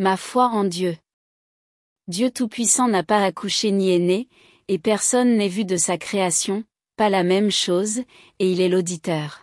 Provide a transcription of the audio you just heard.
Ma foi en Dieu. Dieu Tout-Puissant n'a pas accouché ni est né, et personne n'est vu de sa création, pas la même chose, et il est l'auditeur.